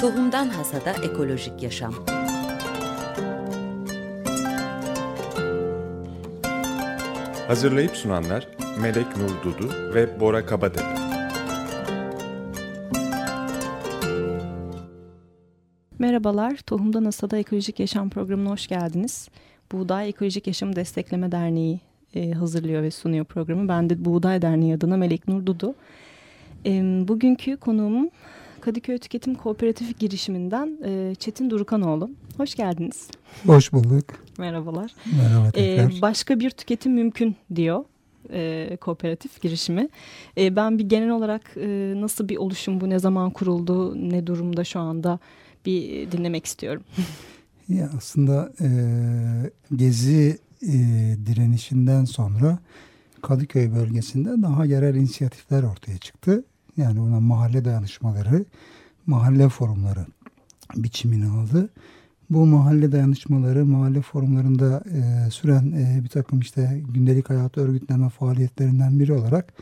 Tohumdan Hasada Ekolojik Yaşam Hazırlayıp sunanlar Melek Nur Dudu ve Bora Kabadepe. Merhabalar, Tohumdan Hasada Ekolojik Yaşam programına hoş geldiniz. Buğday Ekolojik Yaşam Destekleme Derneği e, hazırlıyor ve sunuyor programı. Ben de Buğday Derneği adına Melek Nur Dudu. E, bugünkü konuğum Kadıköy Tüketim Kooperatif girişiminden e, Çetin Durukanoğlu. Hoş geldiniz. Hoş bulduk. Merhabalar. Merhaba tekrar. E, başka bir tüketim mümkün diyor e, kooperatif girişimi. E, ben bir genel olarak e, nasıl bir oluşum bu, ne zaman kuruldu, ne durumda şu anda bir dinlemek istiyorum. ya aslında e, Gezi e, direnişinden sonra Kadıköy bölgesinde daha yerel inisiyatifler ortaya çıktı. Yani buna mahalle dayanışmaları, mahalle forumları biçimini aldı. Bu mahalle dayanışmaları, mahalle forumlarında e, süren e, bir takım işte gündelik hayatı örgütleme faaliyetlerinden biri olarak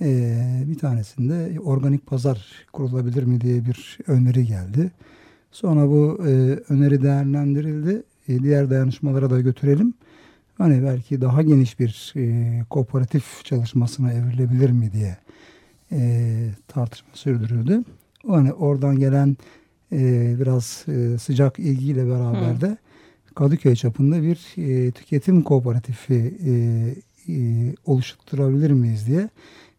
e, bir tanesinde organik pazar kurulabilir mi diye bir öneri geldi. Sonra bu e, öneri değerlendirildi. E, diğer dayanışmalara da götürelim. Hani belki daha geniş bir e, kooperatif çalışmasına evrilebilir mi diye e, tartışma sürdürüldü. Hani oradan gelen e, biraz e, sıcak ilgiyle beraber de Kadıköy çapında bir e, tüketim kooperatifi e, e, oluşturabilir miyiz diye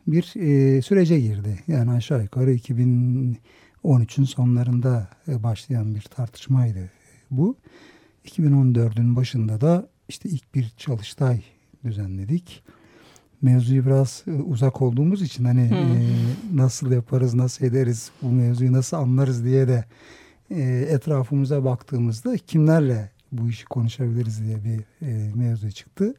bir e, sürece girdi. Yani aşağı yukarı 2013'ün sonlarında e, başlayan bir tartışmaydı bu. 2014'ün başında da işte ilk bir çalıştay düzenledik mevzuyu biraz e, uzak olduğumuz için hani e, nasıl yaparız, nasıl ederiz, bu mevzuyu nasıl anlarız diye de e, etrafımıza baktığımızda kimlerle bu işi konuşabiliriz diye bir e, mevzu çıktı.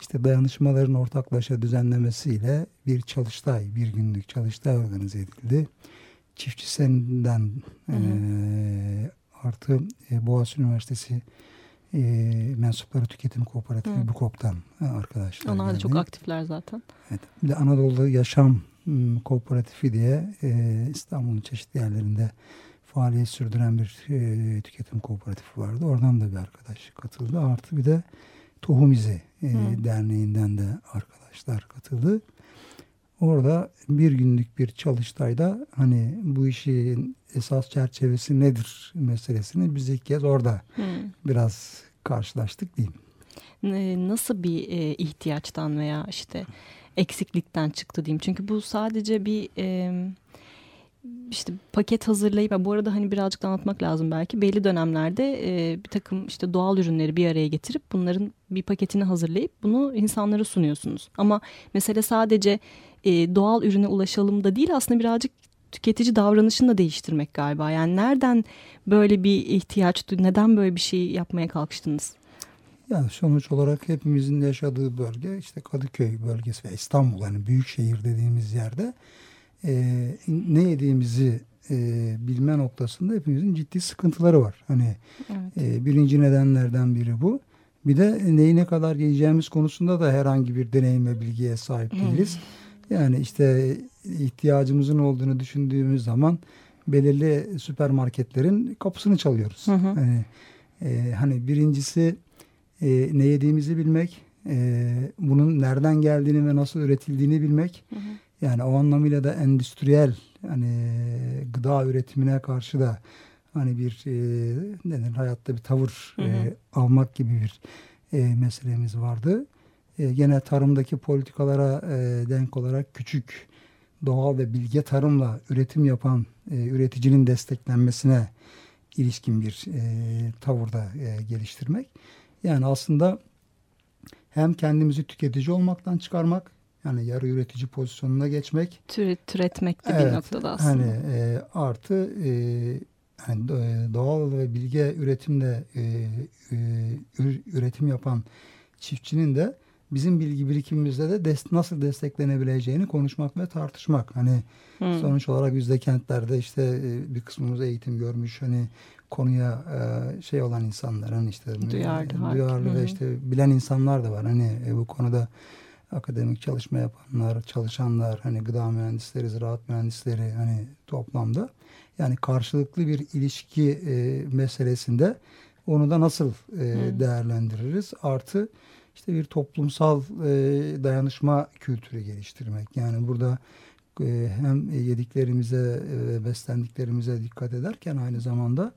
İşte dayanışmaların ortaklaşa düzenlemesiyle bir çalıştay, bir günlük çalıştay organize edildi. Çiftçi Sen'den e, artı e, Boğaziçi Üniversitesi e, mensupları tüketim kooperatifi Hı. BUKOP'tan arkadaşlar. Onlar da çok aktifler zaten. Evet. Bir de Anadolu'da Yaşam Kooperatifi diye e, İstanbul'un çeşitli yerlerinde faaliyet sürdüren bir e, tüketim kooperatifi vardı. Oradan da bir arkadaş katıldı. Artı bir de Tohum İzi e, Derneği'nden de arkadaşlar katıldı. Orada bir günlük bir çalıştayda hani bu işin esas çerçevesi nedir meselesini biz ilk kez orada hmm. biraz karşılaştık diyeyim. Nasıl bir e, ihtiyaçtan veya işte eksiklikten çıktı diyeyim. Çünkü bu sadece bir e, işte paket hazırlayıp bu arada hani birazcık da anlatmak lazım belki belli dönemlerde e, bir takım işte doğal ürünleri bir araya getirip bunların bir paketini hazırlayıp bunu insanlara sunuyorsunuz. Ama mesele sadece e, doğal ürüne ulaşalım da değil aslında birazcık tüketici davranışını da değiştirmek galiba. Yani nereden böyle bir ihtiyaç, neden böyle bir şey yapmaya kalkıştınız? Yani sonuç olarak hepimizin yaşadığı bölge işte Kadıköy bölgesi ve İstanbul yani büyük şehir dediğimiz yerde e, ne yediğimizi e, bilme noktasında hepimizin ciddi sıkıntıları var. Hani evet. e, birinci nedenlerden biri bu. Bir de neyi ne kadar yiyeceğimiz konusunda da herhangi bir deneyim ve bilgiye sahip değiliz. Hmm. Yani işte ihtiyacımızın olduğunu düşündüğümüz zaman belirli süpermarketlerin kapısını çalıyoruz. Hı hı. Hani, e, hani birincisi e, ne yediğimizi bilmek, e, bunun nereden geldiğini ve nasıl üretildiğini bilmek. Hı hı. Yani o anlamıyla da endüstriyel hani gıda üretimine karşı da hani bir e, nedir hayatta bir tavır hı hı. E, almak gibi bir e, meselemiz vardı gene tarımdaki politikalara e, denk olarak küçük doğal ve bilge tarımla üretim yapan e, üreticinin desteklenmesine ilişkin bir e, tavırda e, geliştirmek. Yani aslında hem kendimizi tüketici olmaktan çıkarmak yani yarı üretici pozisyonuna geçmek. Türet, türetmek de evet, bir noktada aslında. Hani e, artı e, yani doğal ve bilge üretimle e, e, üretim yapan çiftçinin de bizim bilgi birikimimizde de des, nasıl desteklenebileceğini konuşmak ve tartışmak. Hani hmm. sonuç olarak yüzde kentlerde işte e, bir kısmımız eğitim görmüş hani konuya e, şey olan insanlar hani işte duyarlı, duyarlı ve işte bilen insanlar da var. Hani e, bu konuda akademik çalışma yapanlar, çalışanlar, hani gıda mühendisleri, ziraat mühendisleri hani toplamda yani karşılıklı bir ilişki e, meselesinde onu da nasıl e, değerlendiririz? Artı işte bir toplumsal e, dayanışma kültürü geliştirmek. Yani burada e, hem yediklerimize ve beslendiklerimize dikkat ederken aynı zamanda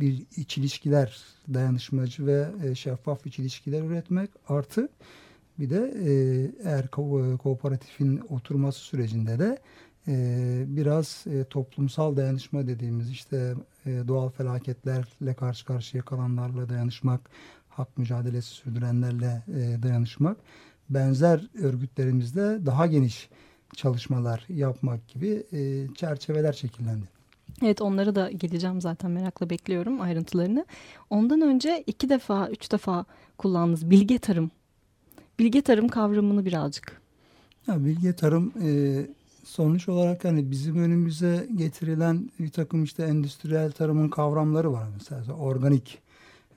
bir iç ilişkiler, dayanışmacı ve e, şeffaf iç ilişkiler üretmek artı bir de e, eğer ko kooperatifin oturması sürecinde de e, biraz e, toplumsal dayanışma dediğimiz işte e, doğal felaketlerle karşı karşıya kalanlarla dayanışmak, hak mücadelesi sürdürenlerle e, dayanışmak, benzer örgütlerimizde daha geniş çalışmalar yapmak gibi e, çerçeveler şekillendi. Evet onlara da geleceğim zaten merakla bekliyorum ayrıntılarını. Ondan önce iki defa, üç defa kullandığınız bilge tarım. Bilge tarım kavramını birazcık. Ya bilge tarım e, sonuç olarak hani bizim önümüze getirilen bir takım işte endüstriyel tarımın kavramları var. Mesela organik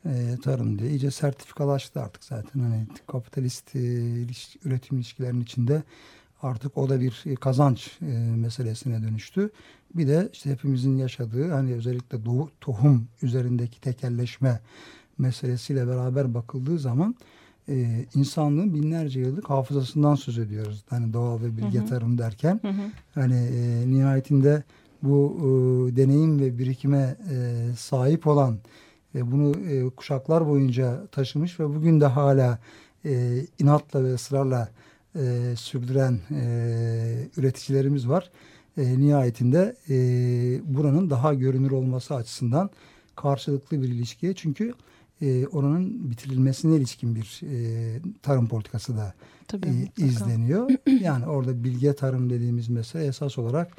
e, tarım diye iyice sertifikalaştı artık zaten. Hani kapitalist e, iliş, üretim ilişkilerinin içinde artık o da bir kazanç e, meselesine dönüştü. Bir de işte hepimizin yaşadığı hani özellikle doğu, tohum üzerindeki tekelleşme meselesiyle beraber bakıldığı zaman e, insanlığın binlerce yıllık hafızasından söz ediyoruz. Hani doğal ve bilge hı hı. tarım derken hı hı. hani e, nihayetinde bu e, deneyim ve birikime e, sahip olan ve bunu e, kuşaklar boyunca taşımış ve bugün de hala e, inatla ve ısrarla e, sürdüren e, üreticilerimiz var. E, nihayetinde e, buranın daha görünür olması açısından karşılıklı bir ilişkiye çünkü e, oranın bitirilmesine ilişkin bir e, tarım politikası da Tabii, e, izleniyor. yani orada bilge tarım dediğimiz mesele esas olarak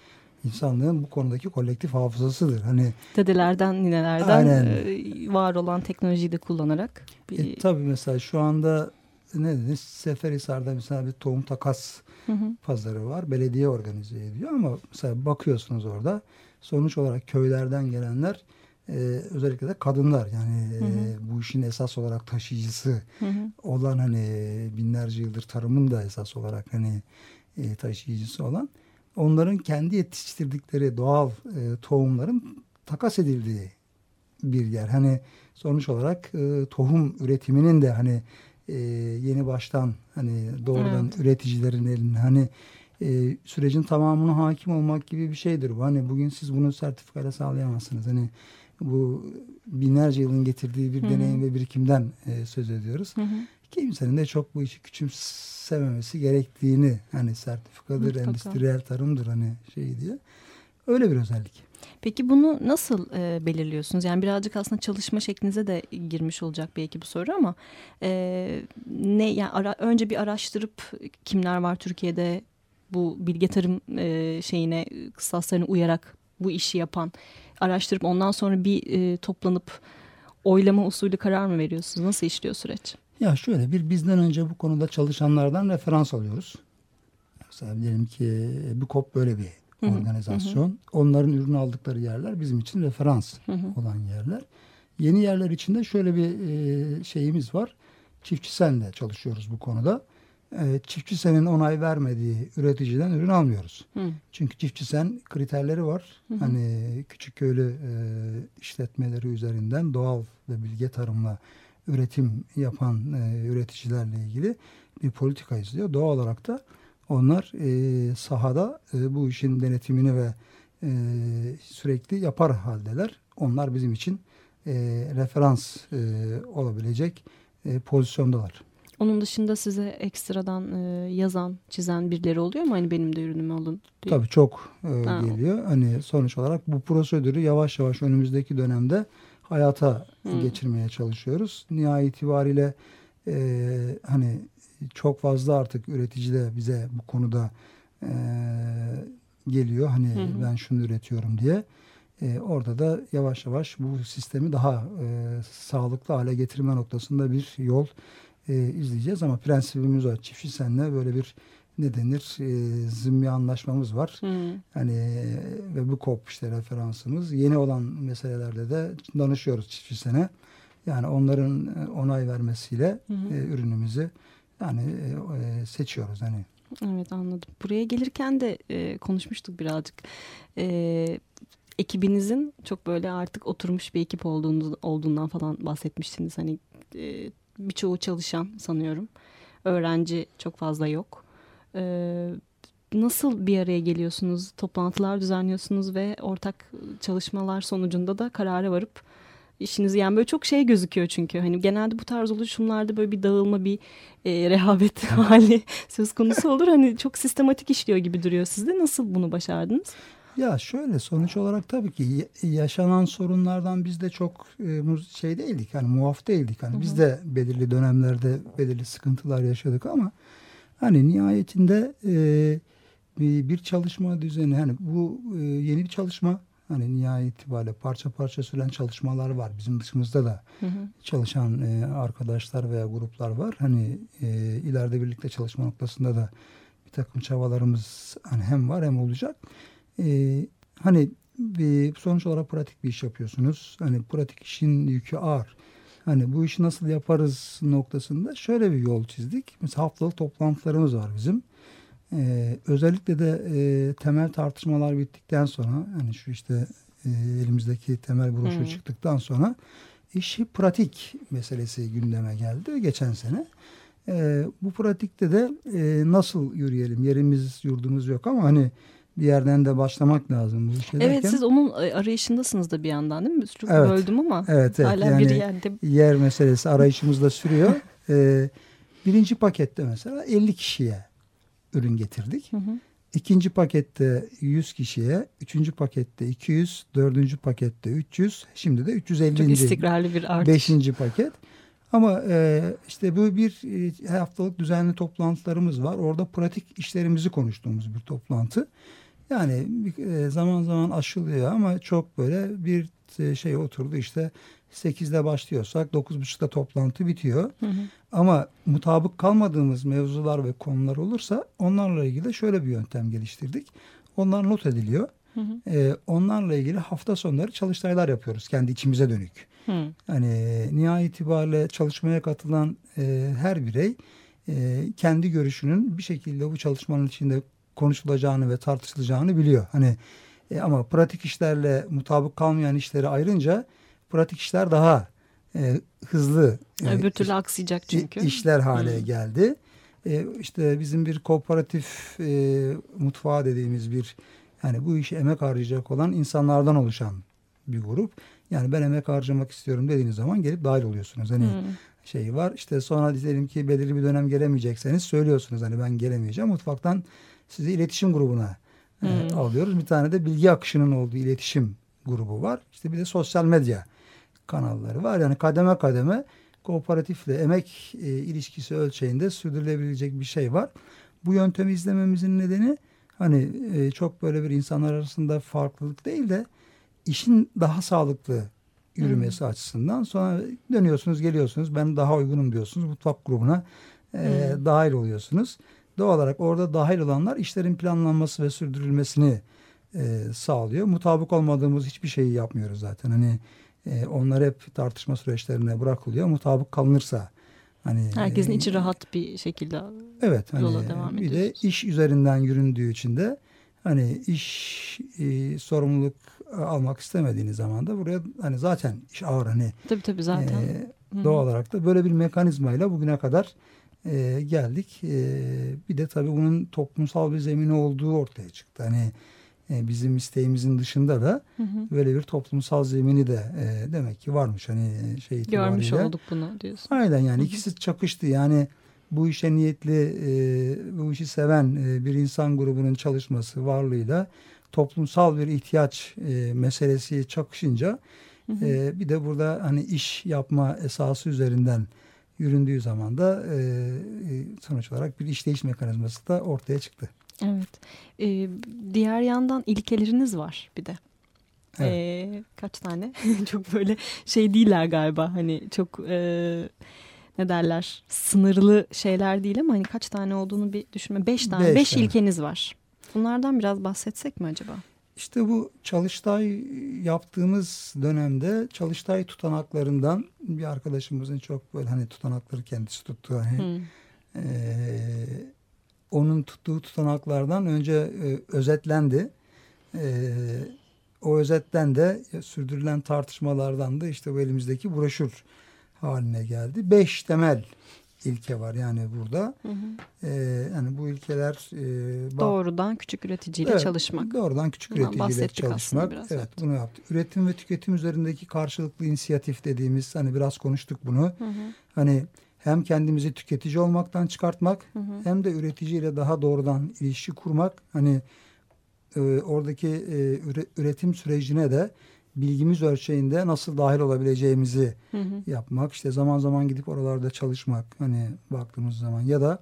insanlığın bu konudaki kolektif hafızasıdır. Hani dedelerden, ninelerden e, var olan teknolojiyi de kullanarak. Bir... E, tabii mesela şu anda ne dedi? Seferihisar'da mesela bir tohum takas hı hı. pazarı var. Belediye organize ediyor ama mesela bakıyorsunuz orada sonuç olarak köylerden gelenler e, özellikle de kadınlar yani hı hı. E, bu işin esas olarak taşıyıcısı hı hı. olan hani binlerce yıldır tarımın da esas olarak hani e, taşıyıcısı olan onların kendi yetiştirdikleri doğal e, tohumların takas edildiği bir yer. Hani sonuç olarak e, tohum üretiminin de hani e, yeni baştan hani doğrudan evet. üreticilerin elinde hani e, sürecin tamamına hakim olmak gibi bir şeydir bu. Hani bugün siz bunu sertifikayla sağlayamazsınız. Hani bu binlerce yılın getirdiği bir Hı-hı. deneyim ve birikimden e, söz ediyoruz. Hı-hı. Kimsenin de çok bu işi küçümsememesi gerektiğini hani sertifikadır, Mutlaka. endüstriyel tarımdır hani şey diye. Öyle bir özellik. Peki bunu nasıl e, belirliyorsunuz? Yani birazcık aslında çalışma şeklinize de girmiş olacak belki bu soru ama e, ne yani ara, önce bir araştırıp kimler var Türkiye'de bu bilge tarım e, şeyine kıstaslarına uyarak bu işi yapan araştırıp ondan sonra bir e, toplanıp oylama usulü karar mı veriyorsunuz? Nasıl işliyor süreç? Ya şöyle bir bizden önce bu konuda çalışanlardan referans alıyoruz. Mesela diyelim ki bu kop böyle bir organizasyon. Hı hı. Onların ürün aldıkları yerler bizim için referans hı hı. olan yerler. Yeni yerler içinde şöyle bir e, şeyimiz var. Çiftçi senle çalışıyoruz bu konuda. E, çiftçi senin onay vermediği üreticiden ürün almıyoruz. Hı. Çünkü çiftçi sen kriterleri var. Hı hı. Hani küçük köylü e, işletmeleri üzerinden doğal ve bilge tarımla üretim yapan e, üreticilerle ilgili bir politika izliyor. Doğal olarak da onlar e, sahada e, bu işin denetimini ve e, sürekli yapar haldeler. Onlar bizim için e, referans e, olabilecek e, pozisyondalar. Onun dışında size ekstradan e, yazan, çizen birileri oluyor mu? Hani benim de ürünümü alın diye. Tabii çok e, geliyor. Hani sonuç olarak bu prosedürü yavaş yavaş önümüzdeki dönemde hayata hmm. geçirmeye çalışıyoruz. Nihayet itibariyle e, hani çok fazla artık üretici de bize bu konuda e, geliyor. Hani hı. ben şunu üretiyorum diye. E, orada da yavaş yavaş bu sistemi daha e, sağlıklı hale getirme noktasında bir yol e, izleyeceğiz. Ama prensibimiz var. Çiftçi senle böyle bir ne denir e, zimmi anlaşmamız var. Hı. Hani ve bu kop işte referansımız. Yeni olan meselelerde de danışıyoruz çiftçi sene. Yani onların onay vermesiyle hı hı. E, ürünümüzü yani e, seçiyoruz hani. Evet anladım. Buraya gelirken de e, konuşmuştuk birazcık. E, ekibinizin çok böyle artık oturmuş bir ekip olduğunu, olduğundan falan bahsetmiştiniz. Hani e, birçoğu çalışan sanıyorum. Öğrenci çok fazla yok. E, nasıl bir araya geliyorsunuz? Toplantılar düzenliyorsunuz ve ortak çalışmalar sonucunda da karara varıp işinizi yani böyle çok şey gözüküyor çünkü. Hani genelde bu tarz oluşumlarda böyle bir dağılma bir e, rehavet hali söz konusu olur. Hani çok sistematik işliyor gibi duruyor. Sizde nasıl bunu başardınız? Ya şöyle sonuç olarak tabii ki yaşanan sorunlardan biz de çok şey değildik hani muaf değildik. Hani biz de belirli dönemlerde belirli sıkıntılar yaşadık ama hani nihayetinde e, bir çalışma düzeni hani bu e, yeni bir çalışma Hani nihayet itibariyle parça parça süren çalışmalar var. Bizim dışımızda da hı hı. çalışan e, arkadaşlar veya gruplar var. Hani e, ileride birlikte çalışma noktasında da bir takım çabalarımız hani hem var hem olacak. E, hani bir sonuç olarak pratik bir iş yapıyorsunuz. Hani pratik işin yükü ağır. Hani bu işi nasıl yaparız noktasında şöyle bir yol çizdik. Mesela haftalık toplantılarımız var bizim. Ee, özellikle de e, temel tartışmalar bittikten sonra hani şu işte e, elimizdeki temel broşür hmm. çıktıktan sonra işi pratik meselesi gündeme geldi geçen sene. E, bu pratikte de e, nasıl yürüyelim? Yerimiz yurdumuz yok ama hani bir yerden de başlamak lazım bu işe. Evet siz onun arayışındasınız da bir yandan değil mi? Çok evet, böldüm ama evet, evet. hala yani bir yerde. Yer meselesi arayışımız da sürüyor. ee, birinci pakette mesela 50 kişiye ürün getirdik. Hı hı. İkinci pakette 100 kişiye, üçüncü pakette 200, dördüncü pakette 300, şimdi de 350. Çok istikrarlı bir artış. Beşinci paket. Ama e, işte bu bir e, haftalık düzenli toplantılarımız var. Orada pratik işlerimizi konuştuğumuz bir toplantı. Yani e, zaman zaman aşılıyor ama çok böyle bir e, şey oturdu işte 8'de başlıyorsak 9.30'da toplantı bitiyor. Hı hı. Ama mutabık kalmadığımız mevzular ve konular olursa onlarla ilgili şöyle bir yöntem geliştirdik. Onlar not ediliyor. Hı hı. Ee, onlarla ilgili hafta sonları çalıştaylar yapıyoruz kendi içimize dönük. Hı. Yani nihayet itibariyle çalışmaya katılan e, her birey e, kendi görüşünün bir şekilde bu çalışmanın içinde konuşulacağını ve tartışılacağını biliyor. Hani e, ama pratik işlerle mutabık kalmayan işleri ayrınca pratik işler daha e, hızlı e, öbür türlü aksayacak çünkü işler hale hmm. geldi. E, işte bizim bir kooperatif e, mutfağı dediğimiz bir yani bu işe emek harcayacak olan insanlardan oluşan bir grup. Yani ben emek harcamak istiyorum dediğiniz zaman gelip dahil oluyorsunuz. Hani hmm. şeyi var. İşte sonra diyelim ki belirli bir dönem gelemeyecekseniz söylüyorsunuz hani ben gelemeyeceğim. Mutfaktan sizi iletişim grubuna e, hmm. alıyoruz. Bir tane de bilgi akışının olduğu iletişim grubu var. İşte bir de sosyal medya kanalları var. Yani kademe kademe kooperatifle emek e, ilişkisi ölçeğinde sürdürülebilecek bir şey var. Bu yöntemi izlememizin nedeni hani e, çok böyle bir insanlar arasında farklılık değil de işin daha sağlıklı yürümesi hmm. açısından sonra dönüyorsunuz geliyorsunuz ben daha uygunum diyorsunuz mutfak grubuna e, hmm. dahil oluyorsunuz. Doğal olarak orada dahil olanlar işlerin planlanması ve sürdürülmesini e, sağlıyor. Mutabık olmadığımız hiçbir şeyi yapmıyoruz zaten. Hani e, onlar hep tartışma süreçlerine bırakılıyor. Mutabık kalınırsa hani herkesin e, içi rahat bir şekilde evet hani, yola devam bir de iş üzerinden yüründüğü için de hani iş e, sorumluluk almak istemediğiniz zaman da buraya hani zaten iş ağır hani tabii tabii zaten e, doğal olarak da böyle bir mekanizmayla bugüne kadar e, geldik. E, bir de tabii bunun toplumsal bir zemini olduğu ortaya çıktı. Hani e, bizim isteğimizin dışında da hı hı. böyle bir toplumsal zemini de e, demek ki varmış. Hani e, şey itibariyle. Görmüş olduk bunu diyorsun. Aynen yani hı hı. ikisi çakıştı. Yani bu işe niyetli, e, bu işi seven e, bir insan grubunun çalışması varlığıyla toplumsal bir ihtiyaç e, meselesi çakışınca hı hı. E, bir de burada hani iş yapma esası üzerinden yüründüğü zaman da e, sonuç olarak bir işleyiş mekanizması da ortaya çıktı. Evet. Ee, diğer yandan ilkeleriniz var bir de. Evet. Ee, kaç tane? çok böyle şey değiller galiba. Hani çok e, ne derler sınırlı şeyler değil ama hani kaç tane olduğunu bir düşünme. Beş tane, beş, beş tane. ilkeniz var. Bunlardan biraz bahsetsek mi acaba? İşte bu çalıştay yaptığımız dönemde çalıştay tutanaklarından bir arkadaşımızın çok böyle hani tutanakları kendisi tuttu. Hani, hmm E, onun tuttuğu tutanaklardan önce e, özetlendi. E, o özetten de sürdürülen tartışmalardan da işte bu elimizdeki broşür haline geldi. Beş temel ilke var yani burada. Hı hı. Ee, yani bu ilkeler e, doğrudan küçük üreticiyle evet, çalışmak. Doğrudan küçük Bundan üreticiyle çalışmak. Biraz, evet, bunu yaptı. Üretim ve tüketim üzerindeki karşılıklı inisiyatif dediğimiz hani biraz konuştuk bunu. Hı hı. Hani hem kendimizi tüketici olmaktan çıkartmak hı hı. hem de üreticiyle daha doğrudan ilişki kurmak. Hani e, oradaki e, üretim sürecine de bilgimiz ölçeğinde nasıl dahil olabileceğimizi hı hı. yapmak. işte zaman zaman gidip oralarda çalışmak hani baktığımız zaman ya da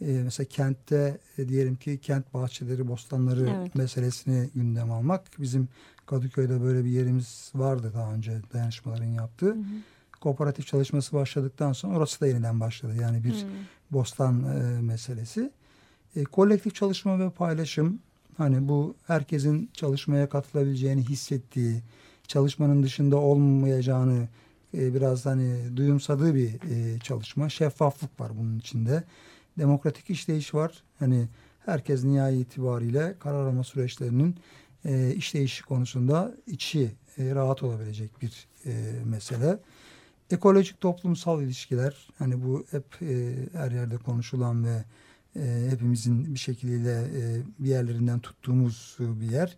e, mesela kentte e, diyelim ki kent bahçeleri, bostanları evet. meselesini gündem almak. Bizim Kadıköy'de böyle bir yerimiz vardı daha önce dayanışmaların yaptığı. Hı hı. Kooperatif çalışması başladıktan sonra orası da yeniden başladı. Yani bir hı. bostan e, meselesi. E, kolektif çalışma ve paylaşım hani bu herkesin çalışmaya katılabileceğini hissettiği, çalışmanın dışında olmayacağını e, biraz hani duyumsadığı bir e, çalışma. Şeffaflık var bunun içinde. Demokratik işleyiş var. Hani herkes nihai itibariyle karar alma süreçlerinin e, işleyişi konusunda içi rahat olabilecek bir mesele. Ekolojik toplumsal ilişkiler hani bu hep her yerde konuşulan ve hepimizin bir şekilde bir yerlerinden tuttuğumuz bir yer.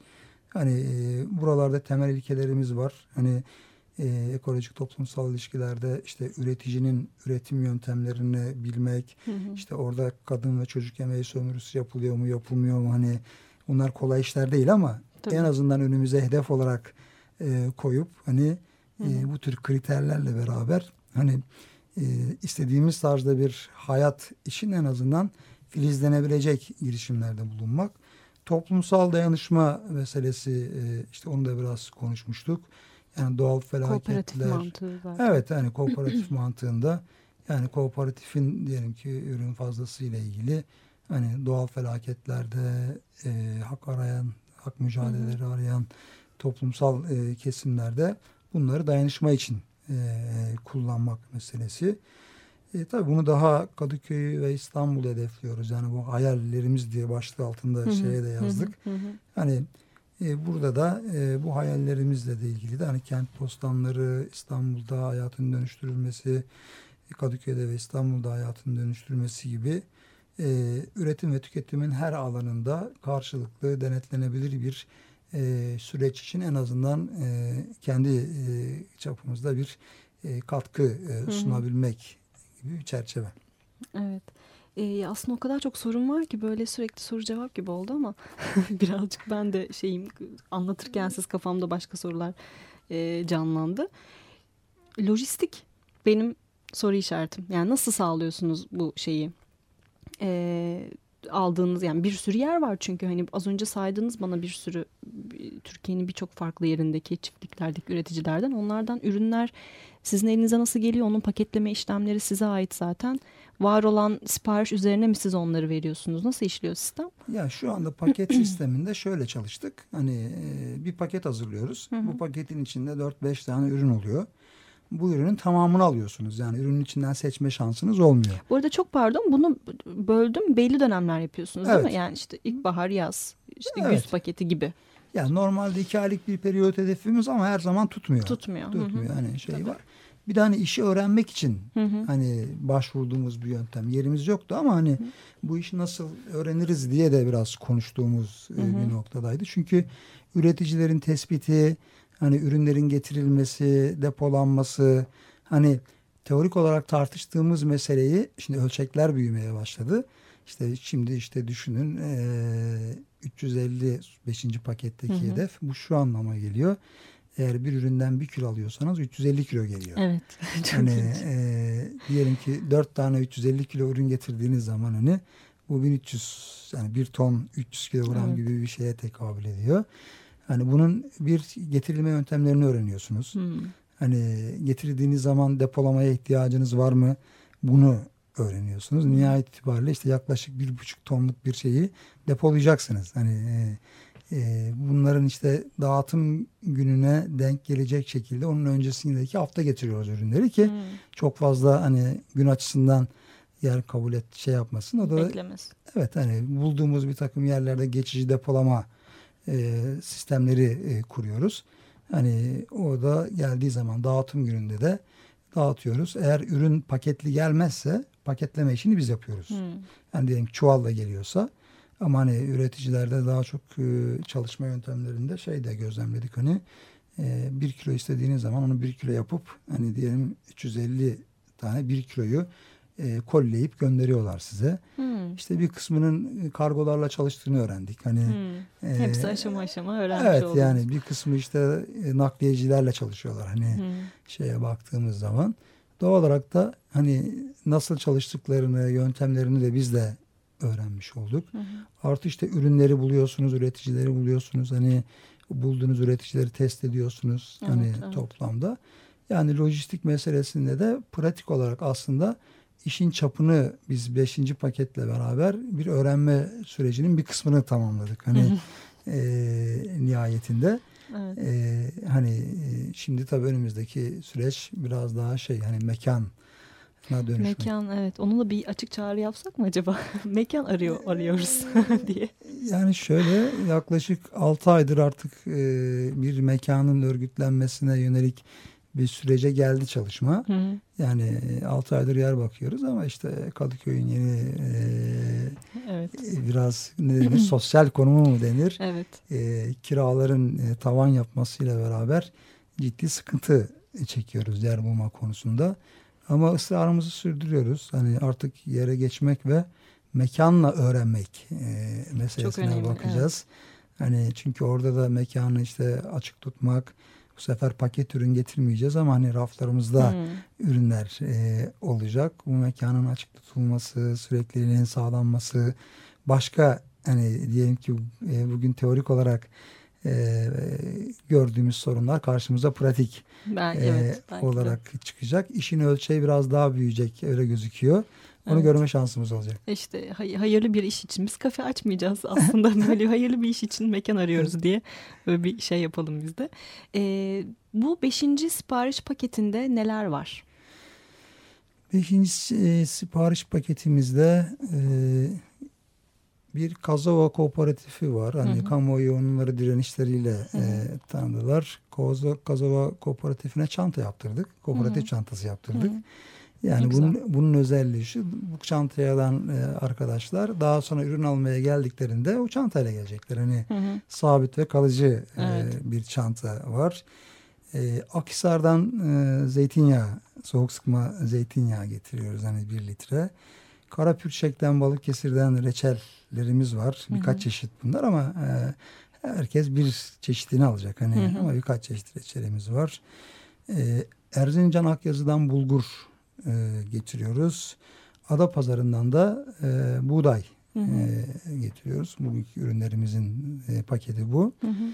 Hani e, buralarda temel ilkelerimiz var. Hani e, ekolojik toplumsal ilişkilerde işte üreticinin üretim yöntemlerini bilmek, hı hı. işte orada kadın ve çocuk emeği sömürüsü yapılıyor mu, yapılmıyor mu? Hani bunlar kolay işler değil ama Tabii. en azından önümüze hedef olarak e, koyup hani E, bu tür kriterlerle beraber hani e, istediğimiz tarzda bir hayat için en azından filizlenebilecek girişimlerde bulunmak. Toplumsal dayanışma meselesi e, işte onu da biraz konuşmuştuk. Yani doğal felaketler. Kooperatif. Evet yani kooperatif mantığında yani kooperatifin diyelim ki ürün fazlasıyla ilgili hani doğal felaketlerde e, hak arayan, hak mücadeleleri arayan toplumsal e, kesimlerde bunları dayanışma için e, kullanmak meselesi. E, tabii bunu daha Kadıköy ve İstanbul hedefliyoruz. Yani bu hayallerimiz diye başlığı altında hı hı. şeye de yazdık. Hı hı. Hani e, burada da e, bu hayallerimizle de ilgili de hani kent postanları, İstanbul'da hayatın dönüştürülmesi, Kadıköy'de ve İstanbul'da hayatın dönüştürülmesi gibi e, üretim ve tüketimin her alanında karşılıklı denetlenebilir bir e, süreç için en azından e, kendi e, çapımızda bir e, katkı e, sunabilmek bir çerçeve. Evet. Ee, aslında o kadar çok sorun var ki böyle sürekli soru cevap gibi oldu ama birazcık ben de şeyim anlatırken siz kafamda başka sorular e, canlandı. Lojistik benim soru işaretim. Yani nasıl sağlıyorsunuz bu şeyi? E, aldığınız yani bir sürü yer var çünkü. Hani az önce saydınız bana bir sürü Türkiye'nin birçok farklı yerindeki çiftliklerdeki üreticilerden. Onlardan ürünler sizin elinize nasıl geliyor? Onun paketleme işlemleri size ait zaten. Var olan sipariş üzerine mi siz onları veriyorsunuz? Nasıl işliyor sistem? Ya şu anda paket sisteminde şöyle çalıştık. Hani bir paket hazırlıyoruz. Bu paketin içinde 4-5 tane ürün oluyor bu ürünün tamamını alıyorsunuz. Yani ürünün içinden seçme şansınız olmuyor. Bu arada çok pardon bunu böldüm. Belli dönemler yapıyorsunuz evet. değil mi? Yani işte ilkbahar, yaz, işte evet. 100 paketi gibi. Yani normalde iki aylık bir periyot hedefimiz ama her zaman tutmuyor. Tutmuyor. Tutmuyor. Hı -hı. Hani şey Tabii. var. Bir de hani işi öğrenmek için hı hı. hani başvurduğumuz bir yöntem. Yerimiz yoktu ama hani hı. bu işi nasıl öğreniriz diye de biraz konuştuğumuz hı hı. bir noktadaydı. Çünkü üreticilerin tespiti, hani ürünlerin getirilmesi, depolanması, hani teorik olarak tartıştığımız meseleyi şimdi ölçekler büyümeye başladı. İşte şimdi işte düşünün e, 350 5. paketteki hı hı. hedef bu şu anlama geliyor. Eğer bir üründen bir kilo alıyorsanız 350 kilo geliyor. Evet. hani e, diyelim ki 4 tane 350 kilo ürün getirdiğiniz zaman hani bu 1300 yani bir ton 300 kilogram evet. gibi bir şeye tekabül ediyor. Hani bunun bir getirilme yöntemlerini öğreniyorsunuz. Hmm. Hani getirdiğiniz zaman depolamaya ihtiyacınız var mı? Bunu öğreniyorsunuz. Hmm. Nihayet itibariyle işte yaklaşık bir buçuk tonluk bir şeyi depolayacaksınız. Hani e, e, bunların işte dağıtım gününe denk gelecek şekilde onun öncesindeki hafta getiriyoruz ürünleri ki hmm. çok fazla hani gün açısından yer kabul et şey yapmasın. O da Beklemez. evet hani bulduğumuz bir takım yerlerde geçici depolama e, sistemleri e, kuruyoruz. Hani o da geldiği zaman dağıtım gününde de dağıtıyoruz. Eğer ürün paketli gelmezse paketleme işini biz yapıyoruz. Hmm. Yani diyelim çuvalla geliyorsa ama hani üreticilerde daha çok e, çalışma yöntemlerinde şey de gözlemledik hani e, bir kilo istediğiniz zaman onu bir kilo yapıp hani diyelim 350 tane bir kiloyu e, kolleyip gönderiyorlar size. Hmm. İşte bir kısmının e, kargolarla çalıştığını öğrendik. Hani Hmm. e, Hepsi aşama aşama öğrenmiş Evet oldunuz. yani bir kısmı işte e, nakliyecilerle çalışıyorlar. Hani Hmm. şeye baktığımız zaman doğal olarak da hani nasıl çalıştıklarını, yöntemlerini de biz de öğrenmiş olduk. Hı hı. Artı işte ürünleri buluyorsunuz, üreticileri buluyorsunuz. Hani bulduğunuz üreticileri test ediyorsunuz Evet, hani evet. toplamda. Yani lojistik meselesinde de pratik olarak aslında işin çapını biz 5. paketle beraber bir öğrenme sürecinin bir kısmını tamamladık. Hani e, nihayetinde. Evet. Ee, hani e, şimdi tabii önümüzdeki süreç biraz daha şey hani mekana dönüşmek. Mekan evet. Onunla bir açık çağrı yapsak mı acaba? Mekan arıyor arıyoruz diye. Yani şöyle yaklaşık 6 aydır artık e, bir mekanın örgütlenmesine yönelik bir sürece geldi çalışma. Hı hı. Yani 6 aydır yer bakıyoruz ama işte Kadıköy'ün yeni e, Evet. biraz ne denir sosyal konumu mu denir? Evet. e, kiraların e, tavan yapmasıyla beraber ciddi sıkıntı çekiyoruz yer bulma konusunda. Ama ısrarımızı sürdürüyoruz. Hani artık yere geçmek ve mekanla öğrenmek e, meselesine önemli, bakacağız. Hani çünkü orada da mekanı işte açık tutmak, bu sefer paket ürün getirmeyeceğiz ama hani raflarımızda Hmm. ürünler e, olacak. Bu mekanın açık tutulması, sürekliliğinin sağlanması, başka hani diyelim ki e, bugün teorik olarak e, gördüğümüz sorunlar karşımıza pratik Ben, e, evet. belki de. olarak çıkacak. İşin ölçeği biraz daha büyüyecek öyle gözüküyor. Onu Evet. görme şansımız olacak. İşte hay- hayırlı bir iş için biz kafe açmayacağız aslında böyle hayırlı bir iş için mekan arıyoruz diye böyle bir şey yapalım biz de. Ee, bu beşinci sipariş paketinde neler var? Beşinci e, sipariş paketimizde e, bir Kazova Kooperatifi var. Hani Hı hı. kamuoyu onları direnişleriyle Hı hı. e, tanıdılar. Kazova, Kazova Kooperatifine çanta yaptırdık. Kooperatif Hı hı. çantası Hı yaptırdık. hı. Yani Ne bunun, bunun özelliği şu. Bu çantayadan e, arkadaşlar daha sonra ürün almaya geldiklerinde o çantayla gelecekler. Hani Hı hı. sabit ve kalıcı e, Evet. bir çanta var. E, Akhisar'dan e, zeytinyağı, soğuk sıkma zeytinyağı getiriyoruz hani bir litre. Karapürçek'ten, Balıkesir'den reçellerimiz var. Hı hı. Birkaç çeşit bunlar ama e, herkes bir çeşidini alacak. Hani Hı hı. ama birkaç çeşit reçelimiz var. E, Erzincan Akyazı'dan bulgur e, getiriyoruz. Adapazarı'ndan da e, buğday Hı hı. e, getiriyoruz. Bugünkü ürünlerimizin e, paketi bu. Hı hı.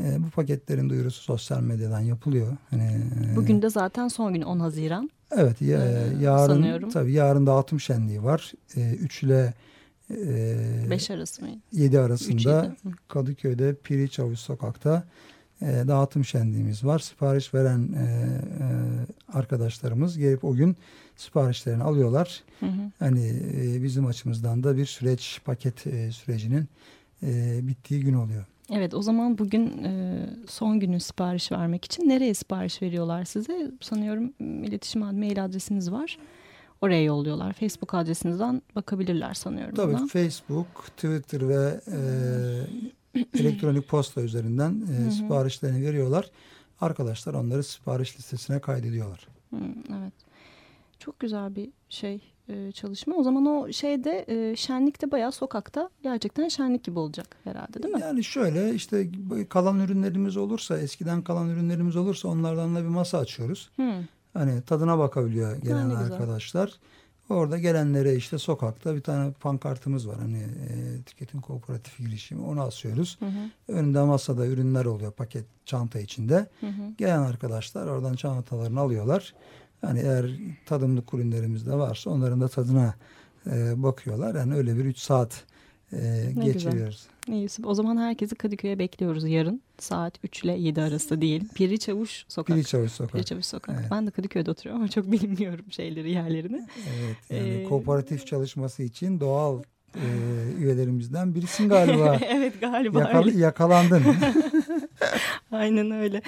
E, bu paketlerin duyurusu sosyal medyadan yapılıyor. Hani e, Bugün de zaten son gün 10 Haziran. Evet ya, e, yarın sanıyorum. tabii yarın dağıtım şenliği var. 3 ile 5 arası mı? 7 Üç, arasında. Kadıköy'de Piri Çavuş Sokak'ta e, dağıtım şenliğimiz var. Sipariş veren e, e, arkadaşlarımız gelip o gün siparişlerini alıyorlar. Hı hı. Hani e, bizim açımızdan da bir süreç paket e, sürecinin e, bittiği gün oluyor. Evet o zaman bugün e, son günün sipariş vermek için nereye sipariş veriyorlar size? Sanıyorum iletişim mail adresiniz var. Oraya yolluyorlar. Facebook adresinizden bakabilirler sanıyorum. Tabii buna. Facebook, Twitter ve e, elektronik posta üzerinden e, siparişlerini veriyorlar. Arkadaşlar onları sipariş listesine kaydediyorlar. Hı, evet. Çok güzel bir şey e, çalışma. O zaman o şeyde e, şenlikte bayağı sokakta gerçekten şenlik gibi olacak herhalde değil mi? Yani şöyle işte kalan ürünlerimiz olursa, eskiden kalan ürünlerimiz olursa onlardan da bir masa açıyoruz. Hı. Hani tadına bakabiliyor gelen güzel. arkadaşlar. Orada gelenlere işte sokakta bir tane pankartımız var. Hani e, tüketim kooperatifi girişimi onu asıyoruz. Hı hı. Önünde masada ürünler oluyor paket çanta içinde. Hı hı. Gelen arkadaşlar oradan çantalarını alıyorlar. Yani eğer tadımlık ürünlerimiz de varsa onların da tadına e, bakıyorlar. Yani öyle bir 3 saat e, Ne geçiriyoruz. Neyse o zaman herkesi Kadıköy'e bekliyoruz yarın saat 3 ile 7 arası değil. Piri Çavuş Sokak. Piri Çavuş Sokak. Piri Çavuş Sokak. Evet. Ben de Kadıköy'de oturuyorum ama çok bilmiyorum şeyleri yerlerini. Evet, yani Ee, kooperatif çalışması için doğal e, üyelerimizden birisin galiba. evet galiba Yakal- öyle. yakalandın. Aynen öyle.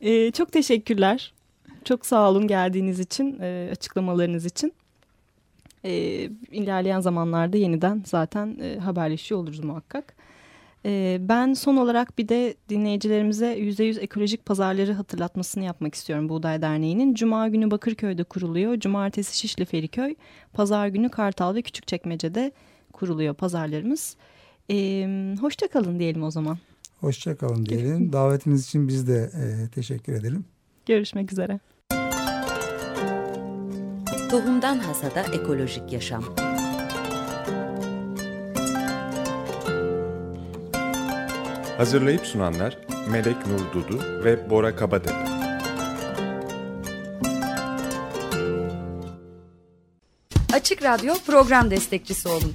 Ee, çok teşekkürler. Çok sağ olun geldiğiniz için, e, açıklamalarınız için. E, ilerleyen zamanlarda yeniden zaten e, haberleşiyor oluruz muhakkak. E, ben son olarak bir de dinleyicilerimize %100 ekolojik pazarları hatırlatmasını yapmak istiyorum Buğday Derneği'nin. Cuma günü Bakırköy'de kuruluyor. Cumartesi Şişli Feriköy, Pazar günü Kartal ve Küçükçekmece'de kuruluyor pazarlarımız. E, hoşça kalın diyelim o zaman. Hoşçakalın diyelim. Davetiniz için biz de e, teşekkür edelim. Görüşmek üzere. Tohumdan Hasada Ekolojik Yaşam Hazırlayıp sunanlar Melek Nur Dudu ve Bora Kabadebe. Açık Radyo program destekçisi olun.